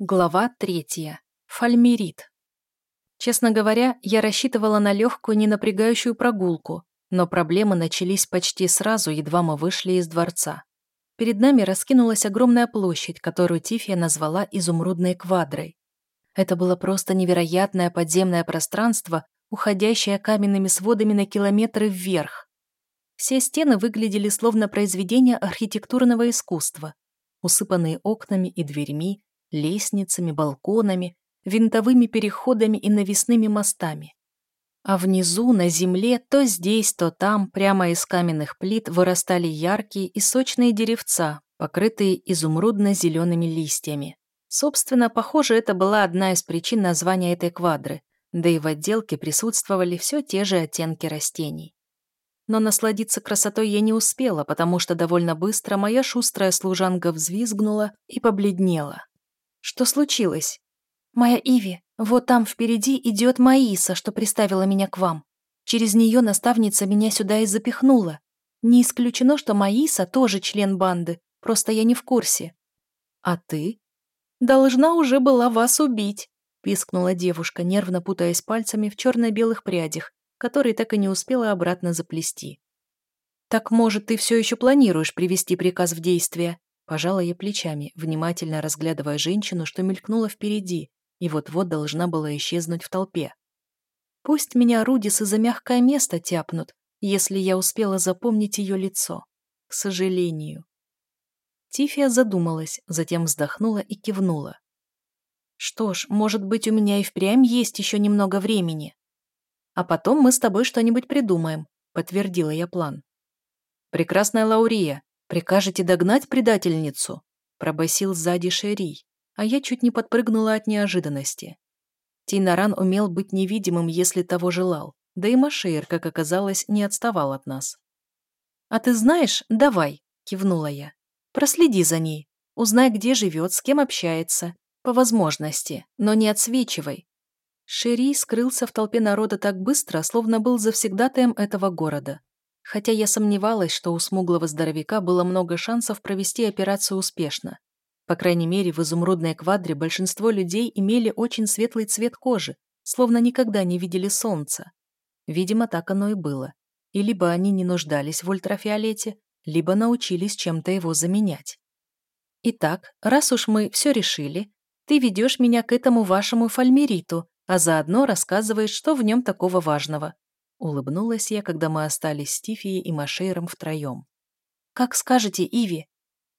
Глава третья. Фальмерит. Честно говоря, я рассчитывала на легкую, ненапрягающую прогулку, но проблемы начались почти сразу, едва мы вышли из дворца. Перед нами раскинулась огромная площадь, которую Тифия назвала «изумрудной квадрой». Это было просто невероятное подземное пространство, уходящее каменными сводами на километры вверх. Все стены выглядели словно произведения архитектурного искусства, усыпанные окнами и дверьми, лестницами, балконами, винтовыми переходами и навесными мостами. А внизу, на земле, то здесь, то там, прямо из каменных плит, вырастали яркие и сочные деревца, покрытые изумрудно-зелеными листьями. Собственно, похоже, это была одна из причин названия этой квадры, да и в отделке присутствовали все те же оттенки растений. Но насладиться красотой я не успела, потому что довольно быстро моя шустрая служанка взвизгнула и побледнела. Что случилось? Моя Иви, вот там впереди идет Маиса, что приставила меня к вам. Через нее наставница меня сюда и запихнула. Не исключено, что Маиса тоже член банды, просто я не в курсе. А ты? Должна уже была вас убить, пискнула девушка, нервно путаясь пальцами в черно-белых прядях, которые так и не успела обратно заплести. «Так, может, ты все еще планируешь привести приказ в действие?» Пожала я плечами, внимательно разглядывая женщину, что мелькнула впереди и вот-вот должна была исчезнуть в толпе. Пусть меня Рудисы за мягкое место тяпнут, если я успела запомнить ее лицо. К сожалению. Тифия задумалась, затем вздохнула и кивнула. «Что ж, может быть, у меня и впрямь есть еще немного времени. А потом мы с тобой что-нибудь придумаем», — подтвердила я план. «Прекрасная Лаурия, «Прикажете догнать предательницу?» – пробасил сзади Шерий, а я чуть не подпрыгнула от неожиданности. Тейнаран умел быть невидимым, если того желал, да и Машейр, как оказалось, не отставал от нас. «А ты знаешь, давай», – кивнула я. «Проследи за ней, узнай, где живет, с кем общается, по возможности, но не отсвечивай». Шерий скрылся в толпе народа так быстро, словно был завсегдатаем этого города хотя я сомневалась, что у смуглого здоровяка было много шансов провести операцию успешно. По крайней мере, в изумрудной квадре большинство людей имели очень светлый цвет кожи, словно никогда не видели солнца. Видимо, так оно и было. И либо они не нуждались в ультрафиолете, либо научились чем-то его заменять. Итак, раз уж мы все решили, ты ведешь меня к этому вашему фальмериту, а заодно рассказываешь, что в нем такого важного. Улыбнулась я, когда мы остались с Тифией и Машейром втроем. «Как скажете, Иви!»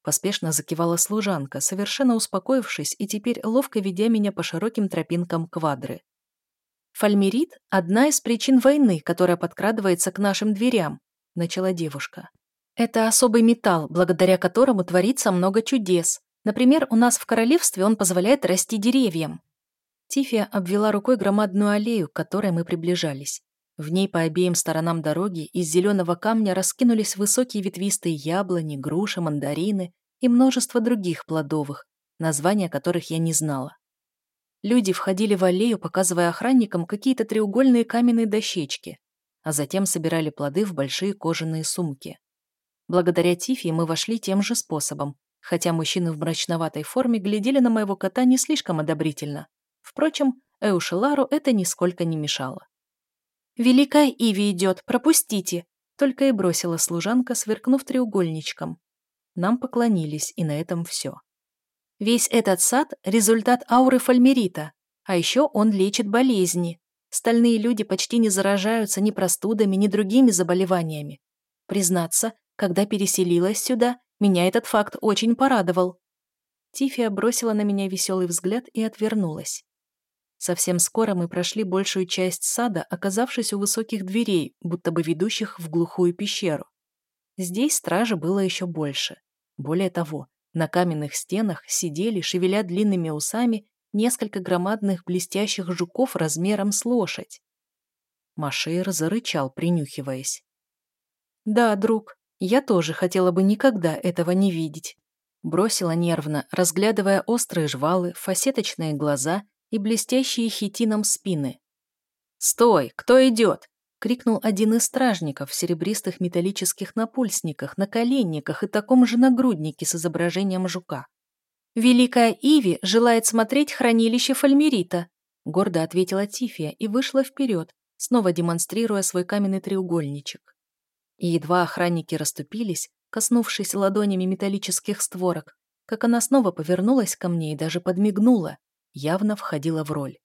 Поспешно закивала служанка, совершенно успокоившись и теперь ловко ведя меня по широким тропинкам квадры. «Фальмерит – одна из причин войны, которая подкрадывается к нашим дверям», – начала девушка. «Это особый металл, благодаря которому творится много чудес. Например, у нас в королевстве он позволяет расти деревьям». Тифия обвела рукой громадную аллею, к которой мы приближались. В ней по обеим сторонам дороги из зеленого камня раскинулись высокие ветвистые яблони, груши, мандарины и множество других плодовых, названия которых я не знала. Люди входили в аллею, показывая охранникам какие-то треугольные каменные дощечки, а затем собирали плоды в большие кожаные сумки. Благодаря Тифи мы вошли тем же способом, хотя мужчины в мрачноватой форме глядели на моего кота не слишком одобрительно. Впрочем, Эушелару это нисколько не мешало. «Великая Иви идет, пропустите!» Только и бросила служанка, сверкнув треугольничком. Нам поклонились, и на этом все. Весь этот сад – результат ауры фальмерита, а еще он лечит болезни. Стальные люди почти не заражаются ни простудами, ни другими заболеваниями. Признаться, когда переселилась сюда, меня этот факт очень порадовал. Тифия бросила на меня веселый взгляд и отвернулась. Совсем скоро мы прошли большую часть сада, оказавшись у высоких дверей, будто бы ведущих в глухую пещеру. Здесь стражи было еще больше. Более того, на каменных стенах сидели, шевеля длинными усами, несколько громадных блестящих жуков размером с лошадь. Машейр зарычал, принюхиваясь. «Да, друг, я тоже хотела бы никогда этого не видеть», бросила нервно, разглядывая острые жвалы, фасеточные глаза и блестящие хитином спины. «Стой! Кто идет?» — крикнул один из стражников в серебристых металлических напульсниках, наколенниках и таком же нагруднике с изображением жука. «Великая Иви желает смотреть хранилище Фальмерита», гордо ответила Тифия и вышла вперед, снова демонстрируя свой каменный треугольничек. И едва охранники расступились, коснувшись ладонями металлических створок, как она снова повернулась ко мне и даже подмигнула, явно входила в роль.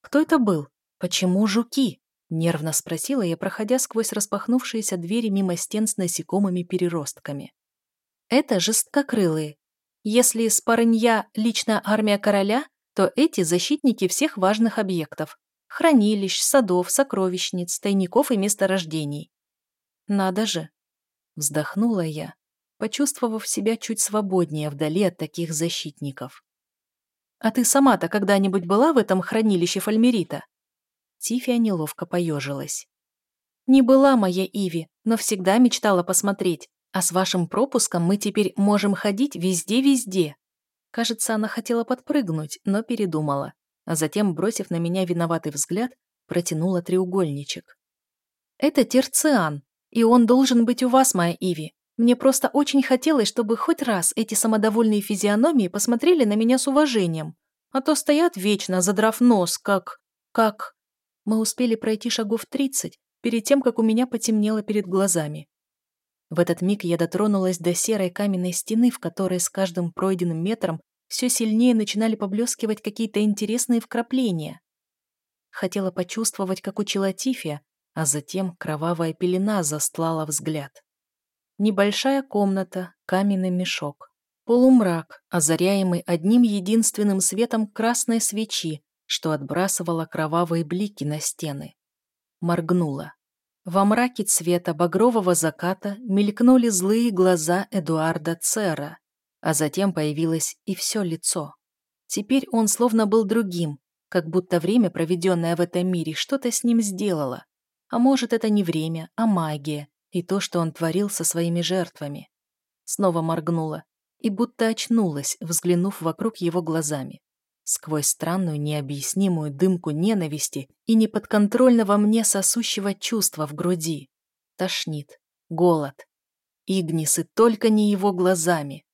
«Кто это был? Почему жуки?» — нервно спросила я, проходя сквозь распахнувшиеся двери мимо стен с насекомыми-переростками. «Это жесткокрылые. Если спарынья — личная армия короля, то эти защитники всех важных объектов — хранилищ, садов, сокровищниц, тайников и месторождений. Надо же. Вздохнула я, почувствовав себя чуть свободнее вдали от таких защитников. «А ты сама-то когда-нибудь была в этом хранилище фальмерита?» Тифия неловко поежилась. «Не была моя Иви, но всегда мечтала посмотреть, а с вашим пропуском мы теперь можем ходить везде-везде». Кажется, она хотела подпрыгнуть, но передумала, а затем, бросив на меня виноватый взгляд, протянула треугольничек. «Это терциан, и он должен быть у вас, моя Иви. Мне просто очень хотелось, чтобы хоть раз эти самодовольные физиономии посмотрели на меня с уважением. А то стоят вечно, задрав нос, как... как... Мы успели пройти шагов тридцать, перед тем, как у меня потемнело перед глазами. В этот миг я дотронулась до серой каменной стены, в которой с каждым пройденным метром все сильнее начинали поблескивать какие-то интересные вкрапления. Хотела почувствовать, как учила Тифия, а затем кровавая пелена застлала взгляд. Небольшая комната, каменный мешок. Полумрак, озаряемый одним единственным светом красной свечи, что отбрасывала кровавые блики на стены. Моргнула. Во мраке цвета багрового заката мелькнули злые глаза Эдуарда Цера, а затем появилось и все лицо. Теперь он словно был другим, как будто время, проведенное в этом мире, что-то с ним сделало. А может, это не время, а магия и то, что он творил со своими жертвами. Снова моргнула и будто очнулась, взглянув вокруг его глазами. Сквозь странную, необъяснимую дымку ненависти и неподконтрольного мне сосущего чувства в груди. Тошнит. Голод. Игнисы только не его глазами.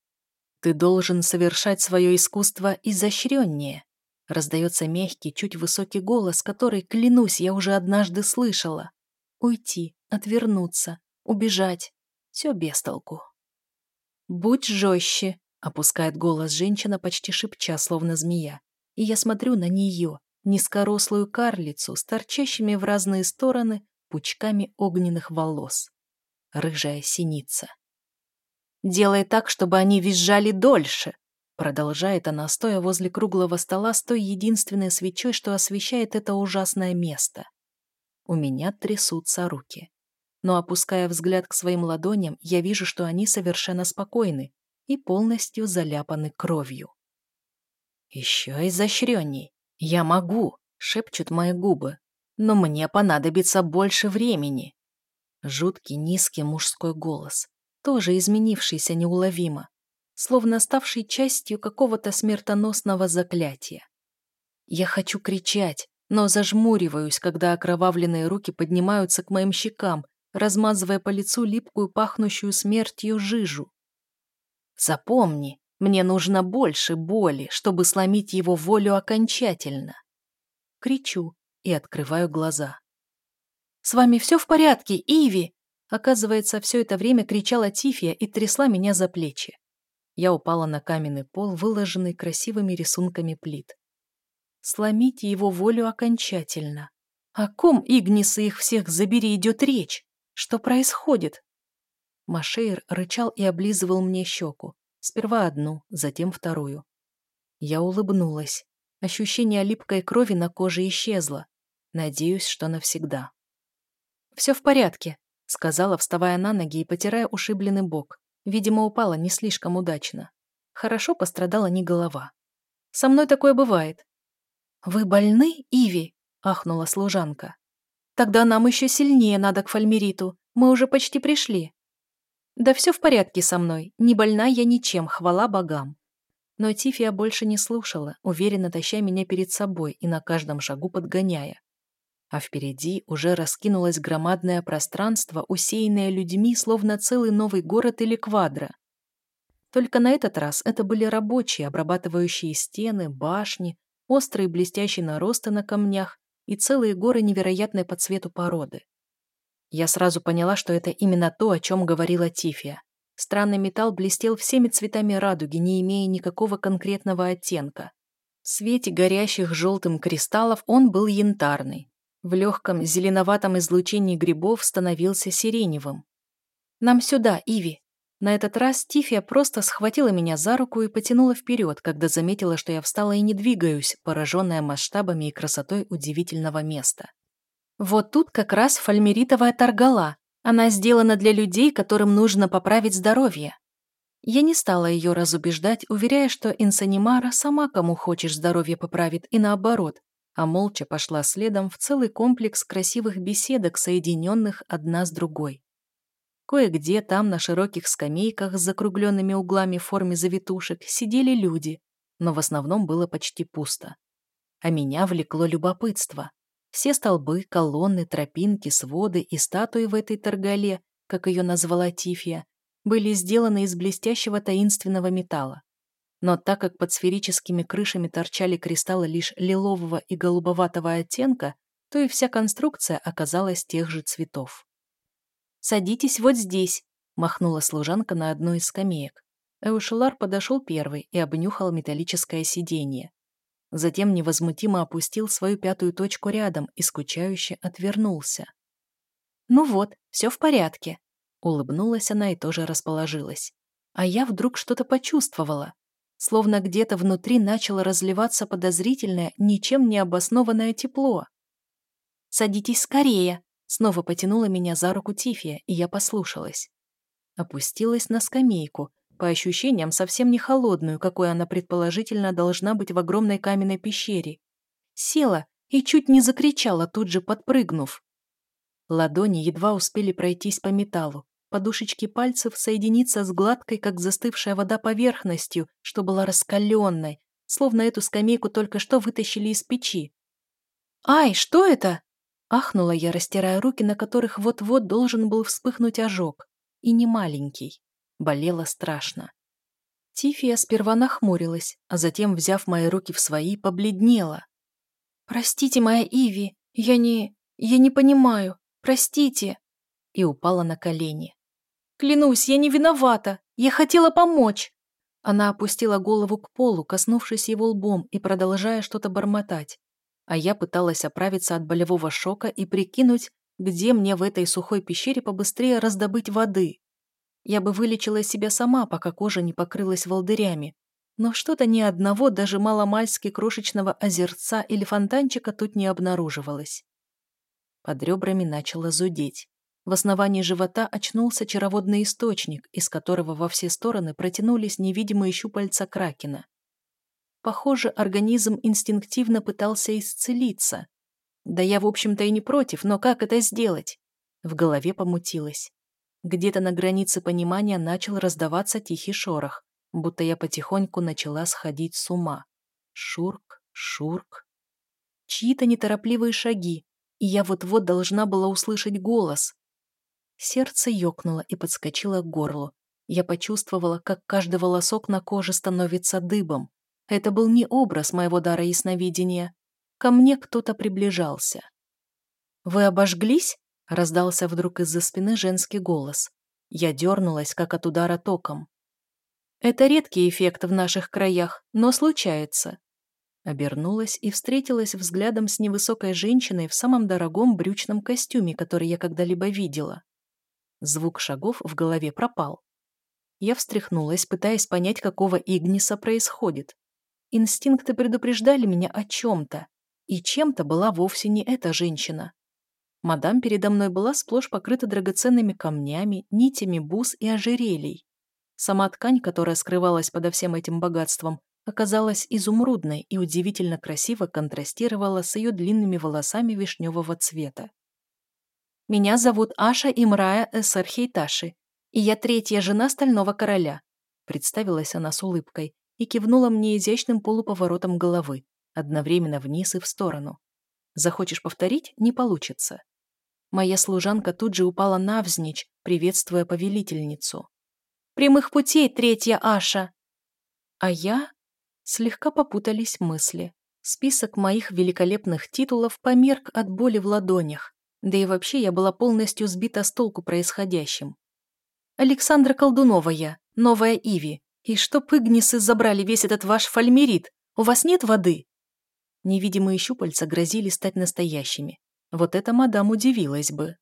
Ты должен совершать свое искусство изощреннее. Раздается мягкий, чуть высокий голос, который, клянусь, я уже однажды слышала. Уйти, отвернуться, убежать. Все без толку. «Будь жестче», — опускает голос женщина, почти шепча, словно змея. И я смотрю на нее, низкорослую карлицу с торчащими в разные стороны пучками огненных волос. Рыжая синица. «Делай так, чтобы они визжали дольше», Продолжает она, стоя возле круглого стола с той единственной свечой, что освещает это ужасное место. У меня трясутся руки. Но опуская взгляд к своим ладоням, я вижу, что они совершенно спокойны и полностью заляпаны кровью. «Еще изощренней. Я могу», — шепчут мои губы. «Но мне понадобится больше времени». Жуткий низкий мужской голос, тоже изменившийся неуловимо, словно ставший частью какого-то смертоносного заклятия. Я хочу кричать, но зажмуриваюсь, когда окровавленные руки поднимаются к моим щекам, размазывая по лицу липкую, пахнущую смертью жижу. Запомни, мне нужно больше боли, чтобы сломить его волю окончательно. Кричу и открываю глаза. «С вами все в порядке, Иви?» Оказывается, все это время кричала Тифия и трясла меня за плечи. Я упала на каменный пол, выложенный красивыми рисунками плит. Сломить его волю окончательно. О ком, Игниса, их всех забери, идет речь? Что происходит? Машейр рычал и облизывал мне щеку. Сперва одну, затем вторую. Я улыбнулась. Ощущение липкой крови на коже исчезло. Надеюсь, что навсегда. «Все в порядке», — сказала, вставая на ноги и потирая ушибленный бок. Видимо, упала не слишком удачно. Хорошо пострадала не голова. Со мной такое бывает. «Вы больны, Иви?» – ахнула служанка. «Тогда нам еще сильнее надо к Фальмериту. Мы уже почти пришли». «Да все в порядке со мной. Не больна я ничем, хвала богам». Но Тифия больше не слушала, уверенно таща меня перед собой и на каждом шагу подгоняя а впереди уже раскинулось громадное пространство, усеянное людьми, словно целый новый город или квадро. Только на этот раз это были рабочие, обрабатывающие стены, башни, острые блестящие наросты на камнях и целые горы невероятной по цвету породы. Я сразу поняла, что это именно то, о чем говорила Тифия. Странный металл блестел всеми цветами радуги, не имея никакого конкретного оттенка. В свете горящих желтым кристаллов он был янтарный. В легком зеленоватом излучении грибов становился сиреневым. «Нам сюда, Иви!» На этот раз Тифия просто схватила меня за руку и потянула вперед, когда заметила, что я встала и не двигаюсь, пораженная масштабами и красотой удивительного места. Вот тут как раз фальмеритовая торгала. Она сделана для людей, которым нужно поправить здоровье. Я не стала ее разубеждать, уверяя, что Инсанимара сама кому хочешь здоровье поправит, и наоборот, а молча пошла следом в целый комплекс красивых беседок, соединенных одна с другой. Кое-где там на широких скамейках с закругленными углами в форме завитушек сидели люди, но в основном было почти пусто. А меня влекло любопытство. Все столбы, колонны, тропинки, своды и статуи в этой торгале, как ее назвала Тифия, были сделаны из блестящего таинственного металла. Но так как под сферическими крышами торчали кристаллы лишь лилового и голубоватого оттенка, то и вся конструкция оказалась тех же цветов. «Садитесь вот здесь», — махнула служанка на одну из скамеек. Эушелар подошел первый и обнюхал металлическое сиденье. Затем невозмутимо опустил свою пятую точку рядом и скучающе отвернулся. «Ну вот, все в порядке», — улыбнулась она и тоже расположилась. А я вдруг что-то почувствовала. Словно где-то внутри начало разливаться подозрительное, ничем не обоснованное тепло. «Садитесь скорее», Снова потянула меня за руку Тифия, и я послушалась. Опустилась на скамейку, по ощущениям совсем не холодную, какой она предположительно должна быть в огромной каменной пещере. Села и чуть не закричала, тут же подпрыгнув. Ладони едва успели пройтись по металлу, подушечки пальцев соединиться с гладкой, как застывшая вода поверхностью, что была раскаленной, словно эту скамейку только что вытащили из печи. «Ай, что это?» Ахнула я, растирая руки, на которых вот-вот должен был вспыхнуть ожог. И не маленький. Болело страшно. Тифия сперва нахмурилась, а затем, взяв мои руки в свои, побледнела. «Простите, моя Иви, я не... я не понимаю. Простите!» И упала на колени. «Клянусь, я не виновата! Я хотела помочь!» Она опустила голову к полу, коснувшись его лбом и продолжая что-то бормотать а я пыталась оправиться от болевого шока и прикинуть, где мне в этой сухой пещере побыстрее раздобыть воды. Я бы вылечила себя сама, пока кожа не покрылась волдырями, но что-то ни одного, даже маломальски крошечного озерца или фонтанчика тут не обнаруживалось. Под ребрами начало зудеть. В основании живота очнулся чароводный источник, из которого во все стороны протянулись невидимые щупальца кракена. Похоже, организм инстинктивно пытался исцелиться. Да я, в общем-то, и не против, но как это сделать? В голове помутилось. Где-то на границе понимания начал раздаваться тихий шорох, будто я потихоньку начала сходить с ума. Шурк, шурк. Чьи-то неторопливые шаги, и я вот-вот должна была услышать голос. Сердце ёкнуло и подскочило к горлу. Я почувствовала, как каждый волосок на коже становится дыбом. Это был не образ моего дара ясновидения. Ко мне кто-то приближался. «Вы обожглись?» — раздался вдруг из-за спины женский голос. Я дернулась, как от удара током. «Это редкий эффект в наших краях, но случается». Обернулась и встретилась взглядом с невысокой женщиной в самом дорогом брючном костюме, который я когда-либо видела. Звук шагов в голове пропал. Я встряхнулась, пытаясь понять, какого Игниса происходит. Инстинкты предупреждали меня о чем-то, и чем-то была вовсе не эта женщина. Мадам передо мной была сплошь покрыта драгоценными камнями, нитями бус и ожерелий. Сама ткань, которая скрывалась подо всем этим богатством, оказалась изумрудной и удивительно красиво контрастировала с ее длинными волосами вишневого цвета. «Меня зовут Аша Имрая Эсархейташи, и я третья жена Стального Короля», представилась она с улыбкой, и кивнула мне изящным полуповоротом головы, одновременно вниз и в сторону. Захочешь повторить – не получится. Моя служанка тут же упала навзничь, приветствуя повелительницу. Прямых путей, третья Аша!» А я... Слегка попутались мысли. Список моих великолепных титулов померк от боли в ладонях. Да и вообще я была полностью сбита с толку происходящим. Александра Колдунова я, новая Иви. И чтоб Игнисы забрали весь этот ваш фальмерит, у вас нет воды?» Невидимые щупальца грозили стать настоящими. Вот это мадам удивилась бы.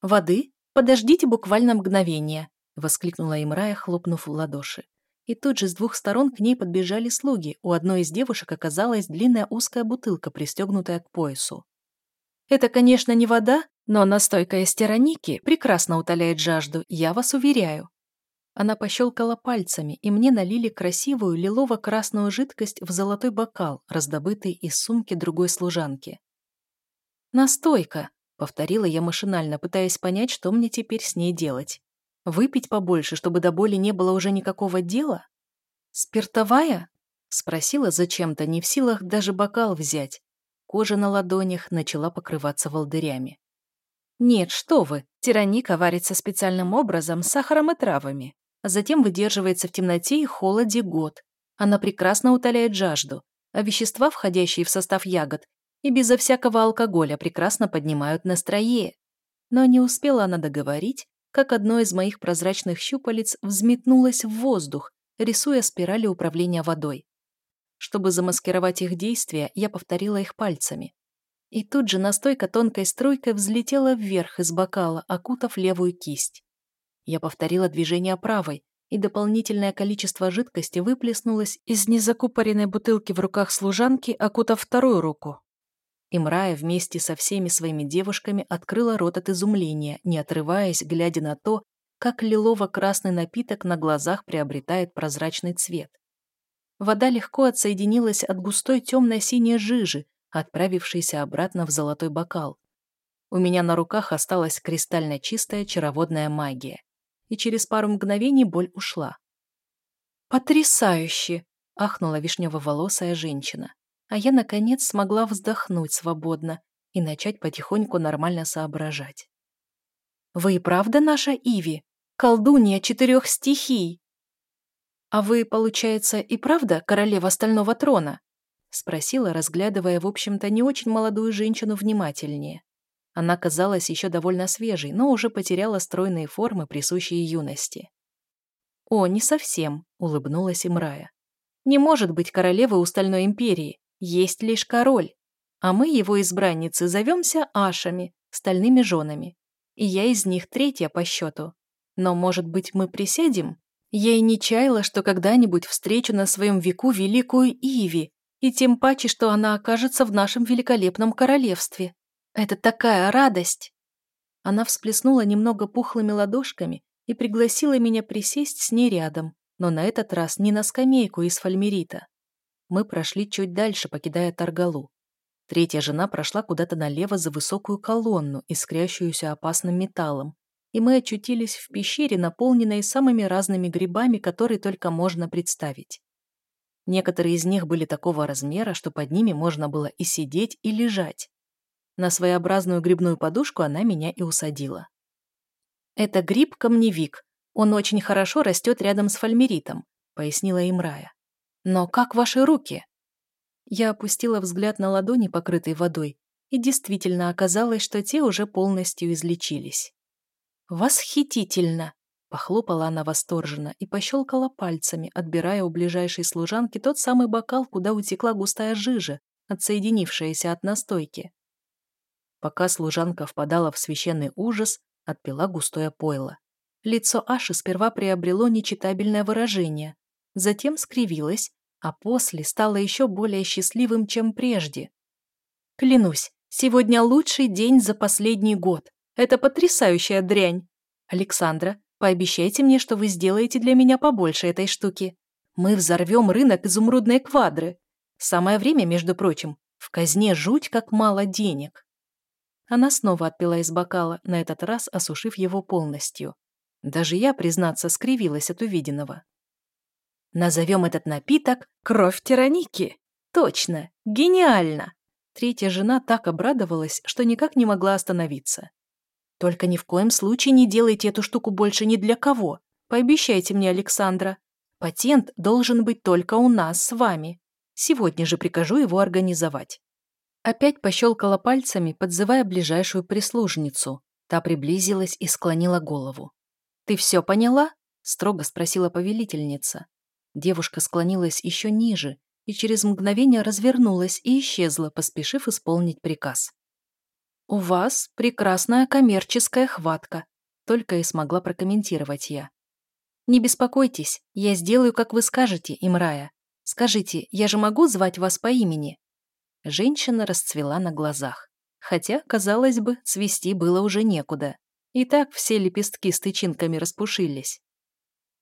«Воды? Подождите буквально мгновение», — воскликнула Имрая, хлопнув в ладоши. И тут же с двух сторон к ней подбежали слуги. У одной из девушек оказалась длинная узкая бутылка, пристегнутая к поясу. «Это, конечно, не вода, но настойка из тераники прекрасно утоляет жажду, я вас уверяю». Она пощелкала пальцами, и мне налили красивую лилово-красную жидкость в золотой бокал, раздобытый из сумки другой служанки. «Настойка», — повторила я машинально, пытаясь понять, что мне теперь с ней делать. Выпить побольше, чтобы до боли не было уже никакого дела? Спиртовая? Спросила зачем-то, не в силах даже бокал взять. Кожа на ладонях начала покрываться волдырями. Нет, что вы, тираника варится специальным образом с сахаром и травами, а затем выдерживается в темноте и холоде год. Она прекрасно утоляет жажду, а вещества, входящие в состав ягод, и безо всякого алкоголя прекрасно поднимают настроение. Но не успела она договорить, как одно из моих прозрачных щупалец взметнулось в воздух, рисуя спирали управления водой. Чтобы замаскировать их действия, я повторила их пальцами. И тут же настойка тонкой струйкой взлетела вверх из бокала, окутав левую кисть. Я повторила движение правой, и дополнительное количество жидкости выплеснулось из незакупоренной бутылки в руках служанки, окутав вторую руку. Имрая вместе со всеми своими девушками открыла рот от изумления, не отрываясь, глядя на то, как лилово-красный напиток на глазах приобретает прозрачный цвет. Вода легко отсоединилась от густой темно-синей жижи, отправившейся обратно в золотой бокал. У меня на руках осталась кристально чистая чароводная магия, и через пару мгновений боль ушла. «Потрясающе!» — ахнула вишнево-волосая женщина а я, наконец, смогла вздохнуть свободно и начать потихоньку нормально соображать. «Вы и правда наша Иви? Колдунья четырех стихий?» «А вы, получается, и правда королева Стального Трона?» спросила, разглядывая, в общем-то, не очень молодую женщину внимательнее. Она казалась еще довольно свежей, но уже потеряла стройные формы, присущие юности. «О, не совсем», — улыбнулась Имрая. «Не может быть королевой у Стальной Империи. Есть лишь король, а мы, его избранницы, зовемся Ашами, стальными женами. И я из них третья по счету. Но, может быть, мы присядем? Я и не чаяла, что когда-нибудь встречу на своем веку великую Иви, и тем паче, что она окажется в нашем великолепном королевстве. Это такая радость!» Она всплеснула немного пухлыми ладошками и пригласила меня присесть с ней рядом, но на этот раз не на скамейку из фольмерита, мы прошли чуть дальше, покидая Таргалу. Третья жена прошла куда-то налево за высокую колонну, искрящуюся опасным металлом, и мы очутились в пещере, наполненной самыми разными грибами, которые только можно представить. Некоторые из них были такого размера, что под ними можно было и сидеть, и лежать. На своеобразную грибную подушку она меня и усадила. «Это гриб-камневик. Он очень хорошо растет рядом с фольмеритом», — пояснила Имрая. «Но как ваши руки?» Я опустила взгляд на ладони, покрытые водой, и действительно оказалось, что те уже полностью излечились. «Восхитительно!» — похлопала она восторженно и пощелкала пальцами, отбирая у ближайшей служанки тот самый бокал, куда утекла густая жижа, отсоединившаяся от настойки. Пока служанка впадала в священный ужас, отпила густое пойло. Лицо Аши сперва приобрело нечитабельное выражение, затем скривилась, а после стала еще более счастливым, чем прежде. «Клянусь, сегодня лучший день за последний год. Это потрясающая дрянь. Александра, пообещайте мне, что вы сделаете для меня побольше этой штуки. Мы взорвем рынок изумрудной квадры. Самое время, между прочим, в казне жуть как мало денег». Она снова отпила из бокала, на этот раз осушив его полностью. Даже я, признаться, скривилась от увиденного. Назовем этот напиток «Кровь тираники». Точно, гениально. Третья жена так обрадовалась, что никак не могла остановиться. «Только ни в коем случае не делайте эту штуку больше ни для кого», Пообещайте мне, Александра. Патент должен быть только у нас с вами. Сегодня же прикажу его организовать». Опять пощелкала пальцами, подзывая ближайшую прислужницу. Та приблизилась и склонила голову. «Ты все поняла?» – строго спросила повелительница. Девушка склонилась еще ниже и через мгновение развернулась и исчезла, поспешив исполнить приказ. «У вас прекрасная коммерческая хватка», – только и смогла прокомментировать я. «Не беспокойтесь, я сделаю, как вы скажете, Имрая. Скажите, я же могу звать вас по имени?» Женщина расцвела на глазах. Хотя, казалось бы, цвести было уже некуда. И так все лепестки с тычинками распушились.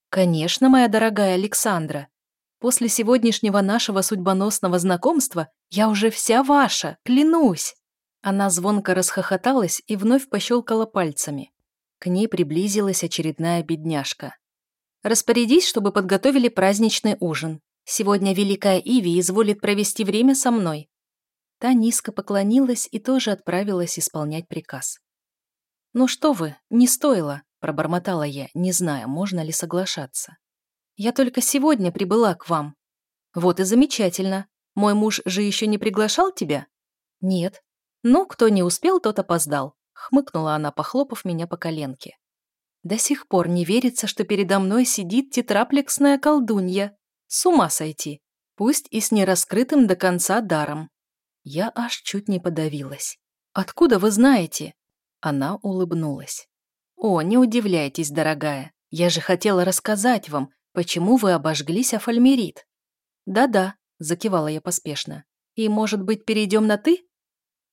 «Конечно, моя дорогая Александра. После сегодняшнего нашего судьбоносного знакомства я уже вся ваша, клянусь!» Она звонко расхохоталась и вновь пощелкала пальцами. К ней приблизилась очередная бедняжка. «Распорядись, чтобы подготовили праздничный ужин. Сегодня Великая Иви изволит провести время со мной». Та низко поклонилась и тоже отправилась исполнять приказ. «Ну что вы, не стоило», – пробормотала я, не зная, можно ли соглашаться. «Я только сегодня прибыла к вам». «Вот и замечательно. Мой муж же еще не приглашал тебя?» «Нет». «Ну, кто не успел, тот опоздал», – хмыкнула она, похлопав меня по коленке. «До сих пор не верится, что передо мной сидит тетраплексная колдунья. С ума сойти. Пусть и с нераскрытым до конца даром». Я аж чуть не подавилась. «Откуда вы знаете?» Она улыбнулась. «О, не удивляйтесь, дорогая. Я же хотела рассказать вам, почему вы обожглись о фольмерит». «Да-да», — закивала я поспешно. «И, может быть, перейдем на «ты»?»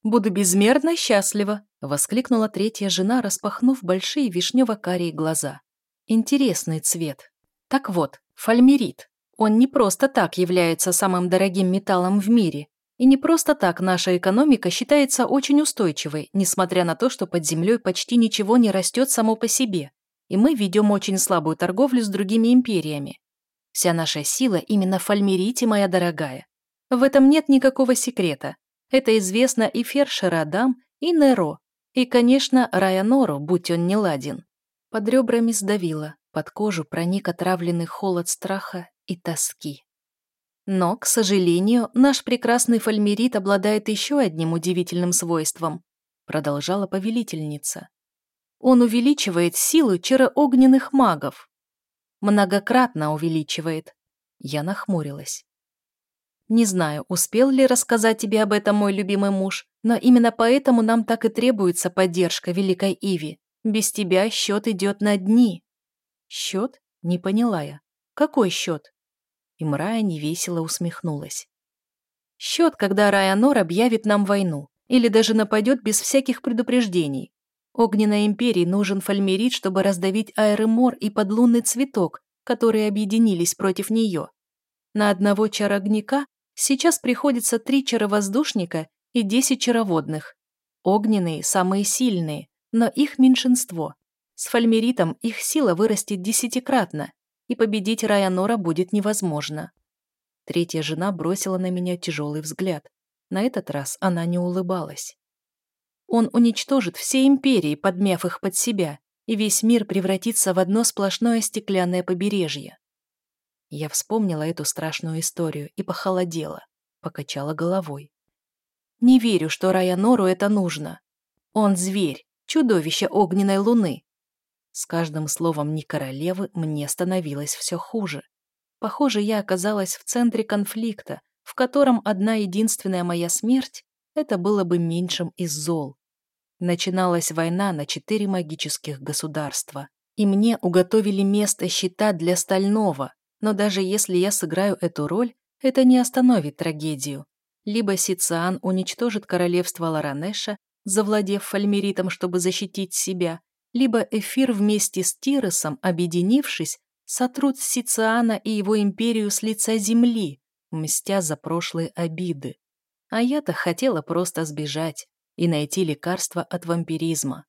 «Буду безмерно счастлива», — воскликнула третья жена, распахнув большие вишнево-карие глаза. «Интересный цвет. Так вот, фольмерит. Он не просто так является самым дорогим металлом в мире. И не просто так наша экономика считается очень устойчивой, несмотря на то, что под землей почти ничего не растет само по себе, и мы ведем очень слабую торговлю с другими империями. Вся наша сила именно в Фальмерите, моя дорогая. В этом нет никакого секрета. Это известно и Фершерадам, и Неро, и, конечно, Райанору, будь он не ладен. Под ребрами сдавило, под кожу проник отравленный холод страха и тоски. Но, к сожалению, наш прекрасный фольмерит обладает еще одним удивительным свойством, продолжала повелительница. Он увеличивает силу чароогненных магов. Многократно увеличивает. Я нахмурилась. Не знаю, успел ли рассказать тебе об этом мой любимый муж, но именно поэтому нам так и требуется поддержка Великой Иви. Без тебя счет идет на дни. Счет? Не поняла я. Какой счет? И Мрая невесело усмехнулась. Счет, когда Райанор объявит нам войну, или даже нападет без всяких предупреждений. Огненной империи нужен фальмерит, чтобы раздавить Аэромор и подлунный цветок, которые объединились против нее. На одного чарогника сейчас приходится три чаровоздушника и десять чароводных. Огненные – самые сильные, но их меньшинство. С фальмеритом их сила вырастет десятикратно, и победить Райанора будет невозможно. Третья жена бросила на меня тяжелый взгляд. На этот раз она не улыбалась. Он уничтожит все империи, подмяв их под себя, и весь мир превратится в одно сплошное стеклянное побережье. Я вспомнила эту страшную историю и похолодела, покачала головой. Не верю, что Райанору это нужно. Он зверь, чудовище огненной луны, с каждым словом «не королевы» мне становилось все хуже. Похоже, я оказалась в центре конфликта, в котором одна единственная моя смерть — это было бы меньшим из зол. Начиналась война на четыре магических государства, и мне уготовили место щита для Стального, но даже если я сыграю эту роль, это не остановит трагедию. Либо Сициан уничтожит королевство Ларанеша, завладев фальмеритом, чтобы защитить себя, либо Эфир вместе с Тиросом, объединившись, сотрут Сициана и его империю с лица земли, мстя за прошлые обиды. А я-то хотела просто сбежать и найти лекарство от вампиризма.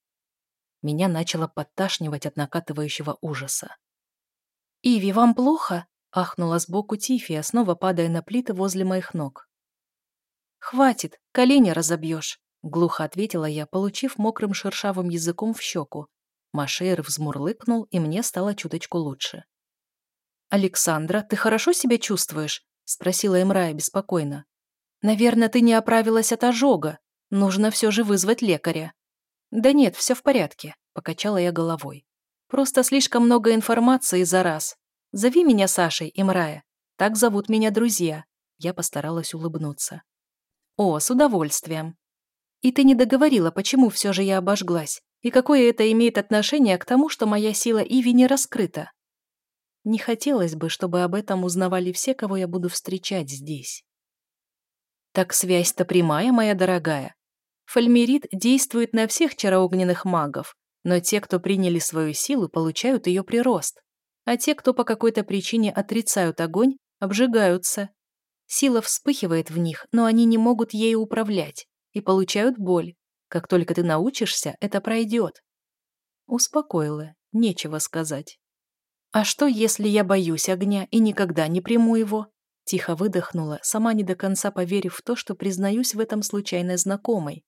Меня начало подташнивать от накатывающего ужаса. «Иви, вам плохо?» — ахнула сбоку Тифия, снова падая на плиты возле моих ног. «Хватит, колени разобьешь», — глухо ответила я, получив мокрым шершавым языком в щеку. Машейр взмурлыкнул, и мне стало чуточку лучше. «Александра, ты хорошо себя чувствуешь?» — спросила Эмрая беспокойно. «Наверное, ты не оправилась от ожога. Нужно все же вызвать лекаря». «Да нет, все в порядке», — покачала я головой. «Просто слишком много информации за раз. Зови меня Сашей, Имрая. Так зовут меня друзья». Я постаралась улыбнуться. «О, с удовольствием. И ты не договорила, почему все же я обожглась, и какое это имеет отношение к тому, что моя сила Иви не раскрыта?» Не хотелось бы, чтобы об этом узнавали все, кого я буду встречать здесь. Так связь-то прямая, моя дорогая. Фальмерит действует на всех чароогненных магов, но те, кто приняли свою силу, получают ее прирост, а те, кто по какой-то причине отрицают огонь, обжигаются. Сила вспыхивает в них, но они не могут ею управлять и получают боль. Как только ты научишься, это пройдет. Успокоила, нечего сказать. А что, если я боюсь огня и никогда не приму его? Тихо выдохнула, сама не до конца поверив в то, что признаюсь в этом случайной знакомой.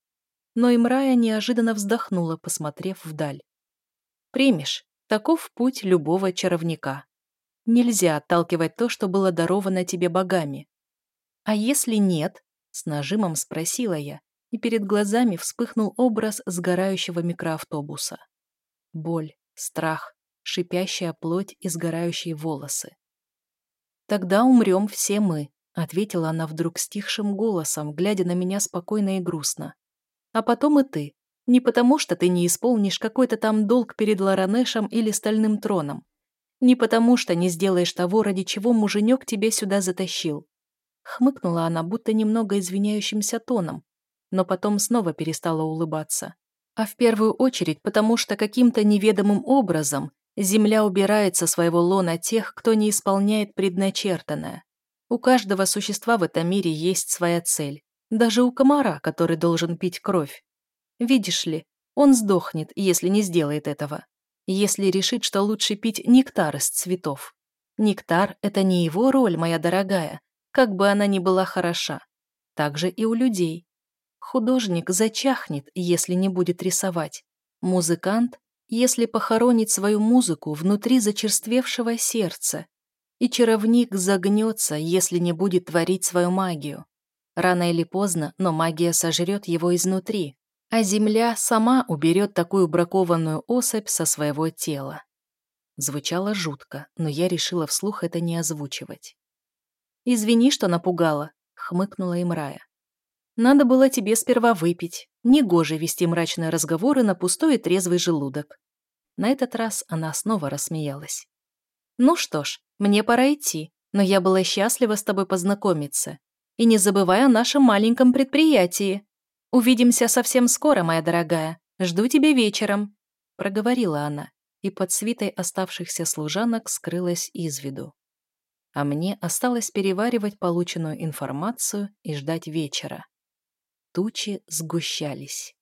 Но Имрая неожиданно вздохнула, посмотрев вдаль. «Примешь. Таков путь любого чаровника. Нельзя отталкивать то, что было даровано тебе богами. А если нет?» — с нажимом спросила я, и перед глазами вспыхнул образ сгорающего микроавтобуса. Боль, страх, шипящая плоть и сгорающие волосы. «Тогда умрем все мы», — ответила она вдруг стихшим голосом, глядя на меня спокойно и грустно. «А потом и ты. Не потому, что ты не исполнишь какой-то там долг перед Ларанешем или Стальным Троном. Не потому, что не сделаешь того, ради чего муженек тебя сюда затащил». Хмыкнула она, будто немного извиняющимся тоном, но потом снова перестала улыбаться. А в первую очередь потому, что каким-то неведомым образом Земля убирает со своего лона тех, кто не исполняет предначертанное. У каждого существа в этом мире есть своя цель. Даже у комара, который должен пить кровь. Видишь ли, он сдохнет, если не сделает этого. Если решит, что лучше пить нектар из цветов. Нектар – это не его роль, моя дорогая, как бы она ни была хороша. Так же и у людей. Художник зачахнет, если не будет рисовать. Музыкант если похоронить свою музыку внутри зачерствевшего сердца, и чаровник загнется, если не будет творить свою магию. Рано или поздно, но магия сожрет его изнутри, а земля сама уберет такую бракованную особь со своего тела. Звучало жутко, но я решила вслух это не озвучивать. «Извини, что напугала», — хмыкнула Имрая. «Надо было тебе сперва выпить. Негоже вести мрачные разговоры на пустой и трезвый желудок. На этот раз она снова рассмеялась. «Ну что ж, мне пора идти, но я была счастлива с тобой познакомиться. И не забывай о нашем маленьком предприятии. Увидимся совсем скоро, моя дорогая. Жду тебя вечером», — проговорила она, и под свитой оставшихся служанок скрылась из виду. А мне осталось переваривать полученную информацию и ждать вечера. Тучи сгущались.